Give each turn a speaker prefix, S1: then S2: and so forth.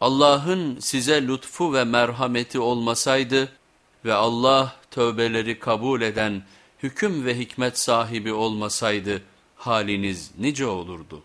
S1: Allah'ın size lütfu ve merhameti olmasaydı ve Allah tövbeleri kabul eden hüküm ve hikmet sahibi olmasaydı haliniz nice olurdu?